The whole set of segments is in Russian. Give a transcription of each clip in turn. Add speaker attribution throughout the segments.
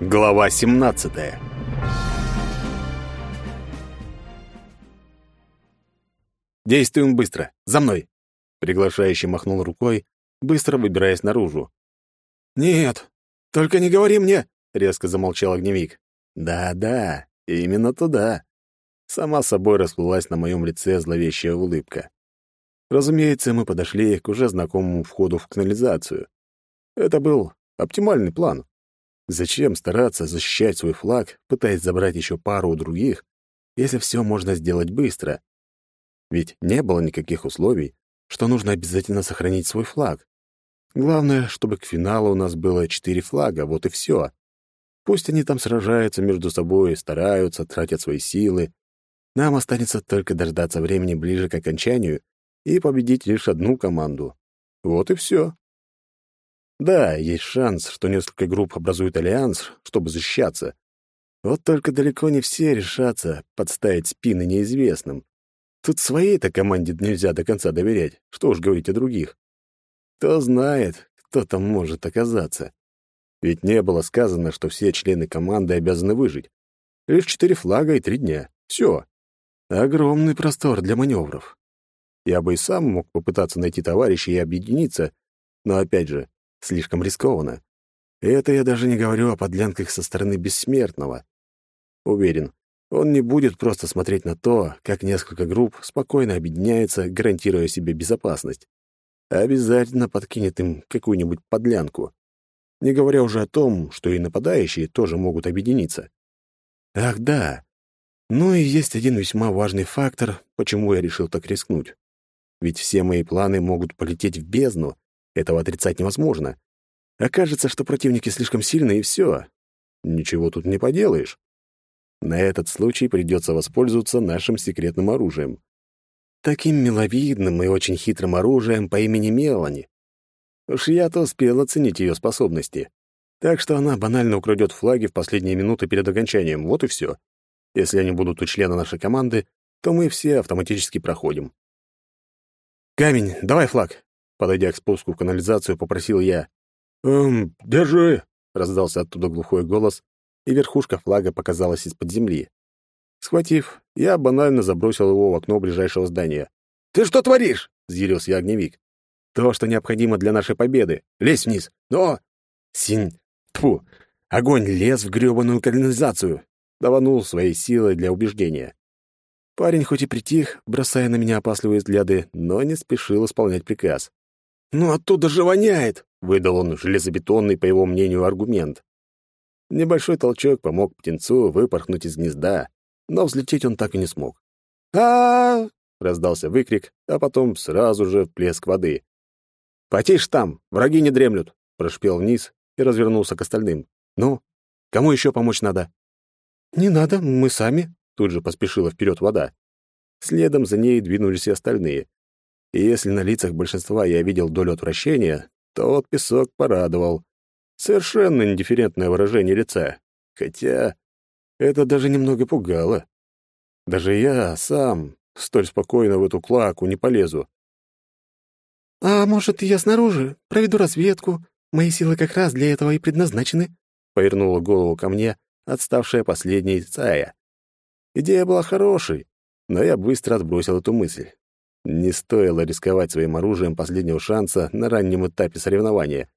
Speaker 1: Глава 17 «Действуем быстро! За мной!» Приглашающий махнул рукой, быстро выбираясь наружу.
Speaker 2: «Нет, только не говори мне!»
Speaker 1: — резко замолчал огневик. «Да-да, именно туда!» Сама собой расплылась на моем лице зловещая улыбка. Разумеется, мы подошли к уже знакомому входу в канализацию. Это был оптимальный план. Зачем стараться защищать свой флаг, пытаясь забрать еще пару у других, если все можно сделать быстро? Ведь не было никаких условий, что нужно обязательно сохранить свой флаг. Главное, чтобы к финалу у нас было четыре флага, вот и все. Пусть они там сражаются между собой, стараются, тратят свои силы, нам останется только дождаться времени ближе к окончанию и победить лишь одну команду. Вот и все. Да, есть шанс, что несколько групп образуют альянс, чтобы защищаться. Вот только далеко не все решатся подставить спины неизвестным. Тут своей-то команде нельзя до конца доверять, что уж говорить о других. Кто знает, кто там может оказаться. Ведь не было сказано, что все члены команды обязаны выжить. Лишь четыре флага и три дня. Все. Огромный простор для маневров. Я бы и сам мог попытаться найти товарища и объединиться, но, опять же, слишком рискованно. это я даже не говорю о подлянках со стороны бессмертного. Уверен, он не будет просто смотреть на то, как несколько групп спокойно объединяются, гарантируя себе безопасность. обязательно подкинет им какую-нибудь подлянку. Не говоря уже о том, что и нападающие тоже могут объединиться. Ах да, ну и есть один весьма важный фактор, почему я решил так рискнуть. Ведь все мои планы могут полететь в бездну, этого отрицать невозможно. Окажется, что противники слишком сильны, и все. Ничего тут не поделаешь. На этот случай придется воспользоваться нашим секретным оружием. Таким миловидным и очень хитрым оружием по имени Мелани. Уж я-то успел оценить ее способности. Так что она банально украдет флаги в последние минуты перед окончанием, вот и все. Если они будут у члена нашей команды, то мы все автоматически проходим. «Камень, давай флаг!» Подойдя к спуску в канализацию, попросил я. «Эм, держи!» — раздался оттуда глухой голос, и верхушка флага показалась из-под земли. Схватив, я банально забросил его в окно ближайшего здания. «Ты что творишь?» — взъярился я огневик. «То, что необходимо для нашей победы. Лезь вниз! Но...» «Синь... Тьфу! Огонь лез в грёбаную канализацию даванул своей силой для убеждения. Парень хоть и притих, бросая на меня опасливые взгляды, но не спешил исполнять приказ. «Ну оттуда же воняет!» — выдал он железобетонный, по его мнению, аргумент. Небольшой толчок помог птенцу выпорхнуть из гнезда, но взлететь он так и не смог. а, -а, раздался выкрик, а потом сразу же плеск воды. «Потише там, враги не дремлют!» — прошпел вниз и развернулся к остальным. «Ну, кому еще помочь надо?»
Speaker 2: «Не надо, мы сами», —
Speaker 1: тут же поспешила вперед вода. Следом за ней двинулись и остальные. И если на лицах большинства я видел долю отвращения, то вот песок порадовал. Совершенно индифферентное выражение лица. Хотя это даже немного пугало. Даже я сам столь спокойно в эту клаку не полезу.
Speaker 2: «А может, я снаружи? Проведу разведку. Мои силы как раз для этого и предназначены», — повернула голову ко мне, отставшая последней Цая. Идея была хорошей, но я быстро отбросил эту мысль. Не стоило рисковать своим оружием последнего шанса на раннем этапе соревнования.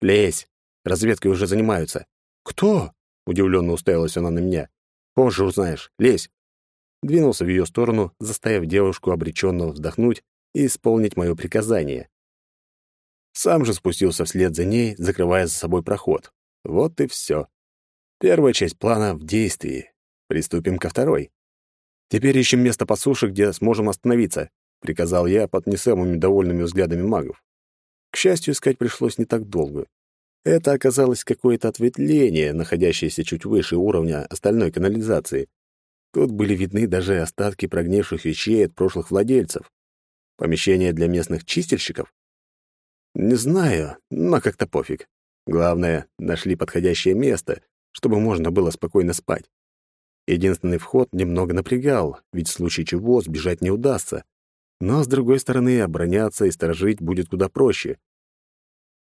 Speaker 2: «Лезь! Разведкой уже занимаются». «Кто?»
Speaker 1: — удивленно уставилась она на меня. «Позже узнаешь. Лезь!» Двинулся в ее сторону, заставив девушку обреченно вздохнуть и исполнить мое приказание. Сам же спустился вслед за ней, закрывая за собой проход. Вот и все. Первая часть плана в действии. Приступим ко второй. Теперь ищем место по суше, где сможем остановиться, приказал я под не самыми довольными взглядами магов. К счастью, искать пришлось не так долго. Это оказалось какое-то ответвление, находящееся чуть выше уровня остальной канализации. Тут были видны даже остатки прогнивших вещей от прошлых владельцев. Помещение для местных чистильщиков? Не знаю, но как-то пофиг. Главное, нашли подходящее место, чтобы можно было спокойно спать. Единственный вход немного напрягал, ведь в случае чего сбежать не удастся. Но, с другой стороны, обороняться и сторожить будет куда проще.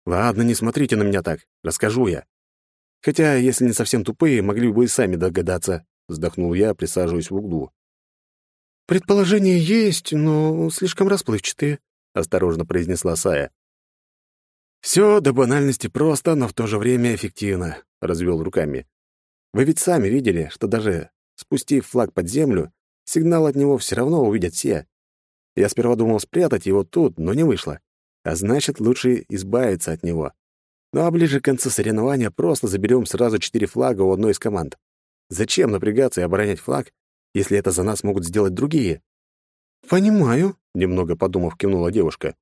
Speaker 1: «Ладно, не смотрите на меня так, расскажу я. Хотя, если не совсем тупые, могли бы и сами догадаться, вздохнул я, присаживаясь в углу.
Speaker 2: Предположения есть, но слишком расплывчатые, осторожно произнесла Сая.
Speaker 1: Все до банальности просто, но в то же время эффективно, развел руками. Вы ведь сами видели, что даже спустив флаг под землю, сигнал от него все равно увидят все. Я сперва думал спрятать его тут, но не вышло. А значит, лучше избавиться от него. Ну а ближе к концу соревнования просто заберем сразу четыре флага у одной из команд. Зачем напрягаться и оборонять флаг, если это за нас могут сделать другие?
Speaker 2: «Понимаю», —
Speaker 1: немного подумав, кивнула девушка.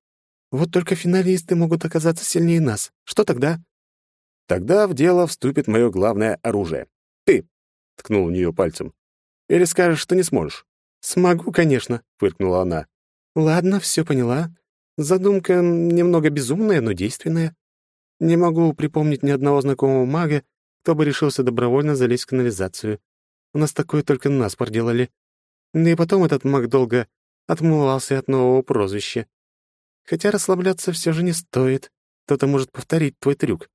Speaker 2: «Вот только финалисты могут оказаться сильнее нас. Что тогда?»
Speaker 1: «Тогда в дело вступит мое главное оружие. Ты!» — ткнул в нее пальцем. «Или скажешь, что не сможешь?»
Speaker 2: «Смогу, конечно», — фыркнула она. «Ладно, все поняла. Задумка немного безумная, но действенная. Не могу припомнить ни одного знакомого мага, кто бы решился добровольно залезть в канализацию. У нас такое только наспор делали. Да и потом этот маг долго отмывался от нового прозвища. Хотя расслабляться все же не стоит. Кто-то может повторить твой трюк.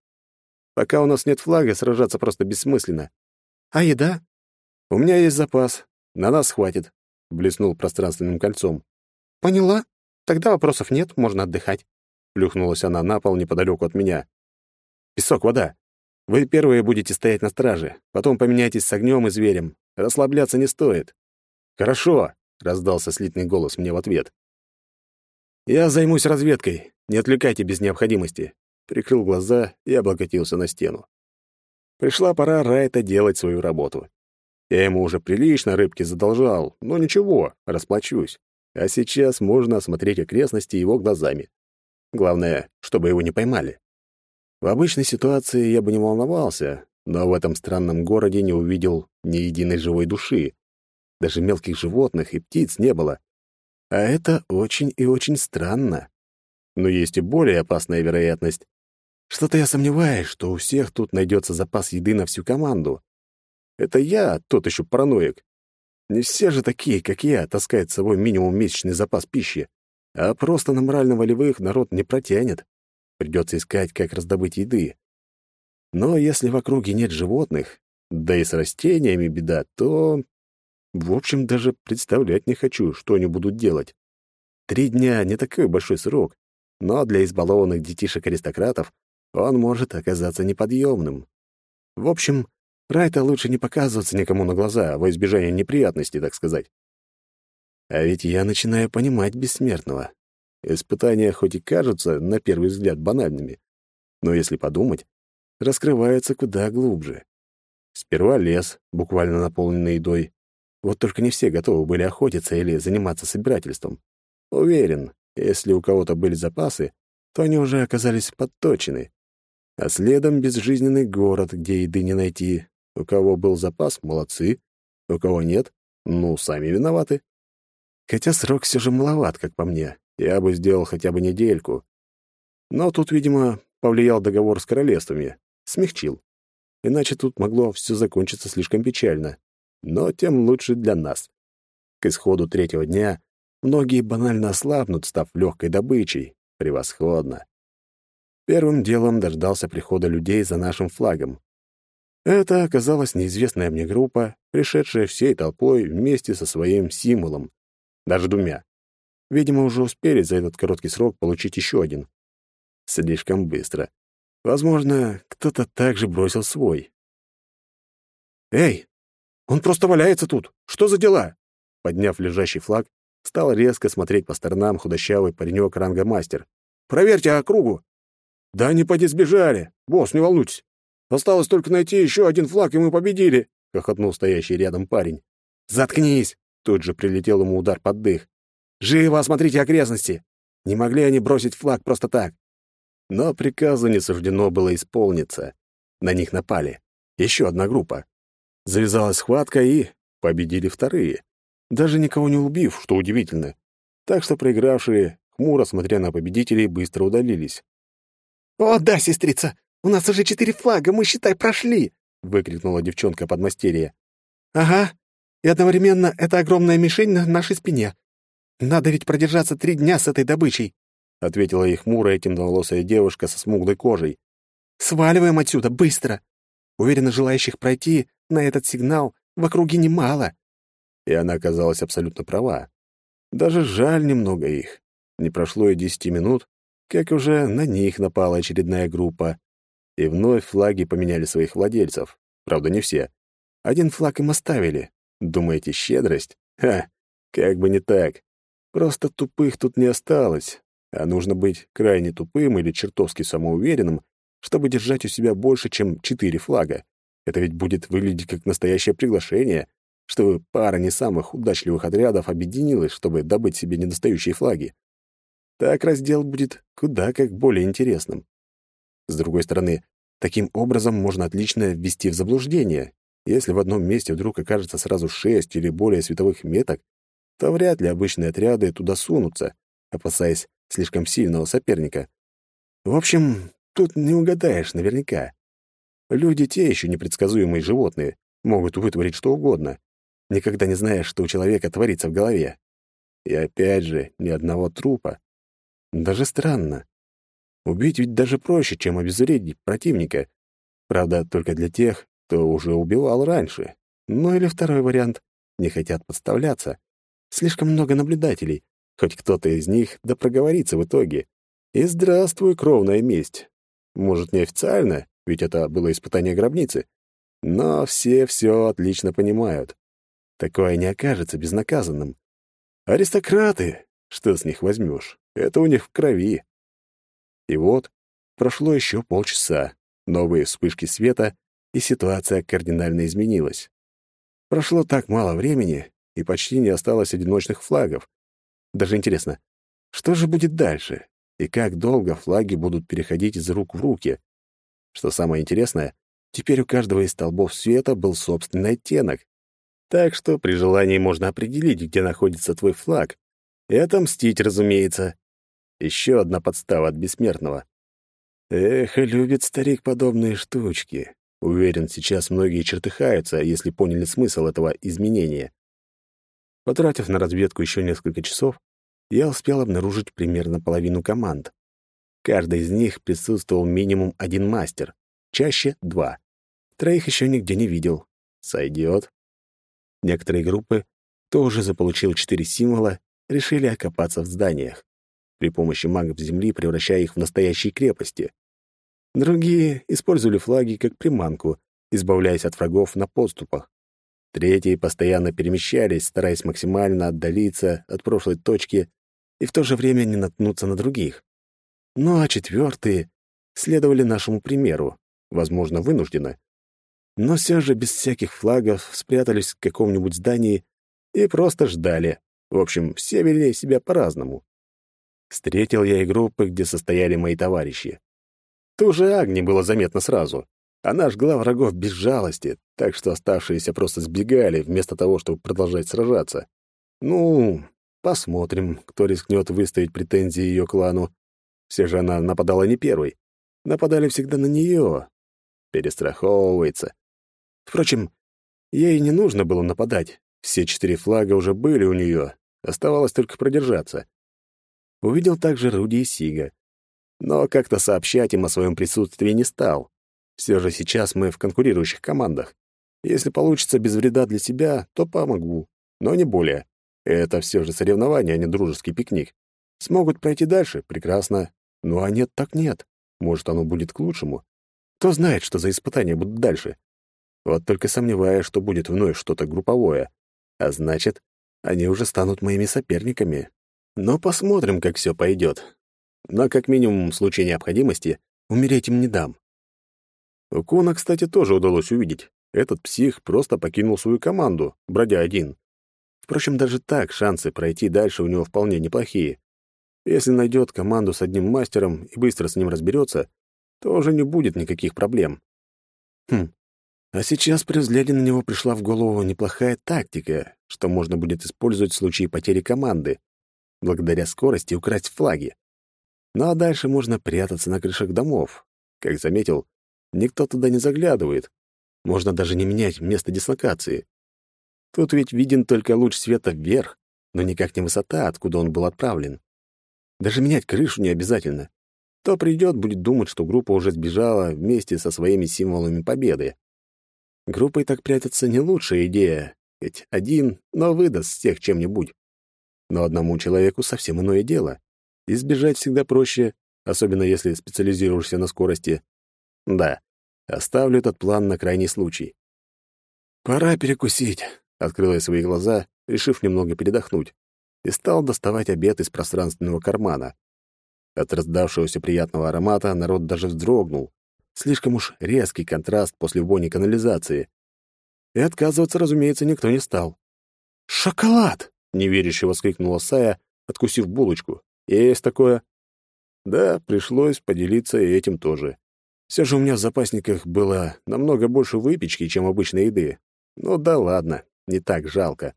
Speaker 1: Пока у нас нет флага, сражаться просто бессмысленно.
Speaker 2: А еда?
Speaker 1: У меня есть запас. На нас хватит. Блеснул пространственным кольцом.
Speaker 2: Поняла. Тогда вопросов нет, можно отдыхать.
Speaker 1: Плюхнулась она на пол неподалеку от меня. Песок, вода. Вы первые будете стоять на страже, потом поменяйтесь с огнем и зверем. Расслабляться не стоит. Хорошо, раздался слитный голос мне в ответ. Я займусь разведкой. Не отвлекайте без необходимости. Прикрыл глаза и облокотился на стену. Пришла пора Райта делать свою работу. Я ему уже прилично рыбки задолжал, но ничего, расплачусь. А сейчас можно осмотреть окрестности его глазами. Главное, чтобы его не поймали. В обычной ситуации я бы не волновался, но в этом странном городе не увидел ни единой живой души. Даже мелких животных и птиц не было. А это очень и очень странно. Но есть и более опасная вероятность. Что-то я сомневаюсь, что у всех тут найдется запас еды на всю команду. Это я, тот еще параноик. Не все же такие, как я, таскают с собой минимум месячный запас пищи, а просто на морально-волевых народ не протянет. Придется искать, как раздобыть еды. Но если в округе нет животных, да и с растениями беда, то... В общем, даже представлять не хочу, что они будут делать. Три дня — не такой большой срок, но для избалованных детишек-аристократов он может оказаться неподъемным. В общем, Райта лучше не показываться никому на глаза, во избежание неприятностей, так сказать. А ведь я начинаю понимать бессмертного. Испытания хоть и кажутся, на первый взгляд, банальными, но если подумать, раскрываются куда глубже. Сперва лес, буквально наполненный едой. Вот только не все готовы были охотиться или заниматься собирательством. Уверен, если у кого-то были запасы, то они уже оказались подточены. А следом безжизненный город, где еды не найти, у кого был запас — молодцы. У кого нет — ну, сами виноваты. Хотя срок все же маловат, как по мне. Я бы сделал хотя бы недельку. Но тут, видимо, повлиял договор с королевствами. Смягчил. Иначе тут могло все закончиться слишком печально. Но тем лучше для нас. К исходу третьего дня многие банально ослабнут, став легкой добычей. Превосходно. Первым делом дождался прихода людей за нашим флагом. Это оказалась неизвестная мне группа, пришедшая всей толпой вместе со своим символом. Даже двумя. Видимо, уже успели за этот короткий срок получить еще один. Слишком быстро. Возможно, кто-то также бросил свой. «Эй, он просто валяется тут! Что за дела?» Подняв лежащий флаг, стал резко смотреть по сторонам худощавый паренек ранга мастер. «Проверьте округу!» «Да они поди сбежали! Босс, не волнуйтесь! Осталось только найти еще один флаг, и мы победили!» — хохотнул стоящий рядом парень. «Заткнись!» — тут же прилетел ему удар под дых. «Живо осмотрите окрестности! Не могли они бросить флаг просто так!» Но приказу не суждено было исполниться. На них напали. Еще одна группа. Завязалась схватка, и победили вторые. Даже никого не убив, что удивительно. Так что проигравшие, хмуро смотря на победителей, быстро удалились.
Speaker 2: «О, да, сестрица! У нас уже четыре флага, мы, считай, прошли!» — выкрикнула девчонка подмастерья. «Ага, и одновременно это огромная мишень на нашей спине. Надо ведь продержаться три дня с этой добычей», — ответила ей хмурая темноволосая девушка со смуглой кожей. «Сваливаем отсюда, быстро! Уверена, желающих пройти на этот сигнал в округе немало».
Speaker 1: И она оказалась абсолютно права. Даже жаль немного их. Не прошло и десяти минут, как уже на них напала очередная группа. И вновь флаги поменяли своих владельцев. Правда, не все. Один флаг им оставили. Думаете, щедрость? Ха, как бы не так. Просто тупых тут не осталось, а нужно быть крайне тупым или чертовски самоуверенным, чтобы держать у себя больше, чем четыре флага. Это ведь будет выглядеть как настоящее приглашение, чтобы пара не самых удачливых отрядов объединилась, чтобы добыть себе недостающие флаги. Так раздел будет куда как более интересным. С другой стороны, таким образом можно отлично ввести в заблуждение. Если в одном месте вдруг окажется сразу шесть или более световых меток, то вряд ли обычные отряды туда сунутся, опасаясь слишком сильного соперника. В общем, тут не угадаешь наверняка. Люди те еще непредсказуемые животные, могут вытворить что угодно. Никогда не знаешь, что у человека творится в голове. И опять же, ни одного трупа. Даже странно. Убить ведь даже проще, чем обезвредить противника. Правда, только для тех, кто уже убивал раньше. Ну или второй вариант — не хотят подставляться. Слишком много наблюдателей. Хоть кто-то из них да проговорится в итоге. И здравствуй, кровная месть. Может, неофициально, ведь это было испытание гробницы. Но все все отлично понимают. Такое не окажется безнаказанным. Аристократы, что с них возьмешь? Это у них в крови. И вот прошло еще полчаса, новые вспышки света, и ситуация кардинально изменилась. Прошло так мало времени, и почти не осталось одиночных флагов. Даже интересно, что же будет дальше? И как долго флаги будут переходить из рук в руки? Что самое интересное, теперь у каждого из столбов света был собственный оттенок. Так что при желании можно определить, где находится твой флаг, и отомстить, разумеется. Еще одна подстава от бессмертного. Эх, любит старик подобные штучки. Уверен, сейчас многие чертыхаются, если поняли смысл этого изменения. Потратив на разведку еще несколько часов, я успел обнаружить примерно половину команд. Каждый из них присутствовал минимум один мастер, чаще — два. Троих еще нигде не видел. Сойдет. Некоторые группы, кто уже заполучил четыре символа, решили окопаться в зданиях, при помощи магов Земли превращая их в настоящие крепости. Другие использовали флаги как приманку, избавляясь от врагов на подступах. Третьи постоянно перемещались, стараясь максимально отдалиться от прошлой точки и в то же время не наткнуться на других. Ну а четвертые следовали нашему примеру, возможно, вынужденно. Но все же без всяких флагов спрятались в каком-нибудь здании и просто ждали. В общем, все вели себя по-разному. Встретил я и группы, где состояли мои товарищи. Ту же Агни было заметно сразу. Она жгла врагов без жалости, так что оставшиеся просто сбегали, вместо того, чтобы продолжать сражаться. Ну, посмотрим, кто рискнет выставить претензии ее клану. Все же она нападала не первой. Нападали всегда на нее. Перестраховывается. Впрочем, ей не нужно было нападать. Все четыре флага уже были у нее. Оставалось только продержаться. Увидел также Руди и Сига. Но как-то сообщать им о своем присутствии не стал. Все же сейчас мы в конкурирующих командах. Если получится без вреда для себя, то помогу, но не более. Это все же соревнование, а не дружеский пикник. Смогут пройти дальше — прекрасно. Ну а нет, так нет. Может, оно будет к лучшему. Кто знает, что за испытания будут дальше. Вот только сомневаюсь, что будет вновь что-то групповое. А значит, они уже станут моими соперниками. Но посмотрим, как все пойдет. Но как минимум в случае необходимости умереть им не дам. Кона, кстати, тоже удалось увидеть. Этот псих просто покинул свою команду, бродя один. Впрочем, даже так шансы пройти дальше у него вполне неплохие. Если найдет команду с одним мастером и быстро с ним разберется, то уже не будет никаких проблем. Хм. А сейчас при взгляде на него пришла в голову неплохая тактика, что можно будет использовать в случае потери команды, благодаря скорости украсть флаги. Ну а дальше можно прятаться на крышах домов. Как заметил, Никто туда не заглядывает. Можно даже не менять место дислокации. Тут ведь виден только луч света вверх, но никак не высота, откуда он был отправлен. Даже менять крышу не обязательно. Кто придет, будет думать, что группа уже сбежала вместе со своими символами победы. Группой так прятаться не лучшая идея, ведь один, но выдаст всех чем-нибудь. Но одному человеку совсем иное дело. Избежать всегда проще, особенно если специализируешься на скорости. Да, оставлю этот план на крайний случай. «Пора перекусить», — открыл я свои глаза, решив немного передохнуть, и стал доставать обед из пространственного кармана. От раздавшегося приятного аромата народ даже вздрогнул. Слишком уж резкий контраст после вони канализации. И отказываться, разумеется, никто не стал. «Шоколад!» — неверяще воскликнула Сая, откусив булочку. «Есть такое?» Да, пришлось поделиться и этим тоже. Все же у меня в запасниках было намного больше выпечки, чем обычной еды. Ну да ладно, не так жалко.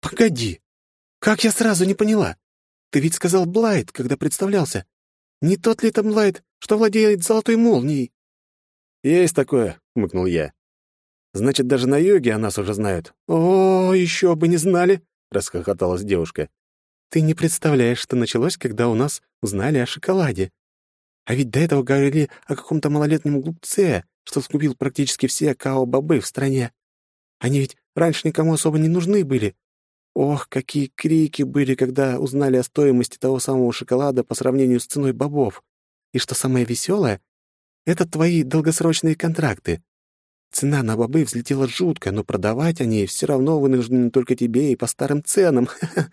Speaker 2: «Погоди! Как я сразу не поняла? Ты ведь сказал Блайт, когда представлялся. Не тот ли это Блайт, что владеет золотой молнией?»
Speaker 1: «Есть такое», — хмыкнул я. «Значит, даже на юге о нас уже знают».
Speaker 2: «О, еще бы не знали!»
Speaker 1: — расхохоталась девушка.
Speaker 2: «Ты не представляешь, что началось, когда у нас узнали о шоколаде. А ведь до этого говорили о каком-то малолетнем глупце, что скупил практически все као-бобы в стране. Они ведь раньше никому особо не нужны были. Ох, какие крики были, когда узнали о стоимости того самого шоколада по сравнению с ценой бобов. И что самое веселое, это твои долгосрочные контракты. Цена на бобы взлетела жутко, но продавать они все равно вынуждены только тебе и по старым ценам.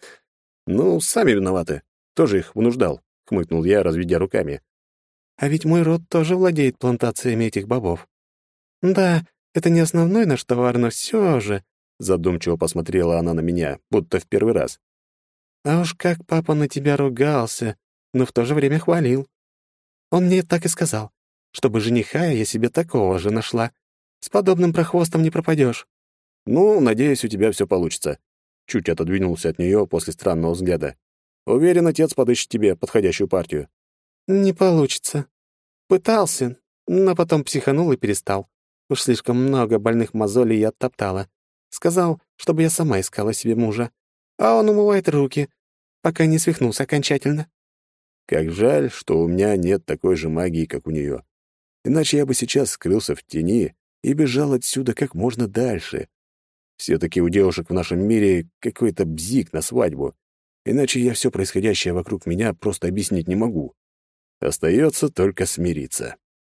Speaker 1: Ну, сами виноваты. Тоже их вынуждал, хмыкнул я, разведя руками.
Speaker 2: А ведь мой род тоже владеет плантациями этих бобов. Да, это не основной наш товар, но все же
Speaker 1: Задумчиво посмотрела она на меня, будто в первый раз.
Speaker 2: «А уж как папа на тебя ругался, но в то же время хвалил. Он мне так и сказал, чтобы жениха я себе такого же нашла. С подобным прохвостом не пропадешь.
Speaker 1: «Ну, надеюсь, у тебя все получится». Чуть отодвинулся от нее после странного взгляда. «Уверен, отец подыщет тебе подходящую партию».
Speaker 2: «Не получится. Пытался, но потом психанул и перестал. Уж слишком много больных мозолей я оттоптала. Сказал, чтобы я сама искала себе мужа. А он умывает руки, пока не свихнулся окончательно.
Speaker 1: Как жаль, что у меня нет такой же магии, как у нее. Иначе я бы сейчас скрылся в тени и бежал отсюда как можно дальше. Все-таки у девушек в нашем мире какой-то бзик на свадьбу. Иначе я все происходящее вокруг меня просто объяснить не могу. Остается только смириться.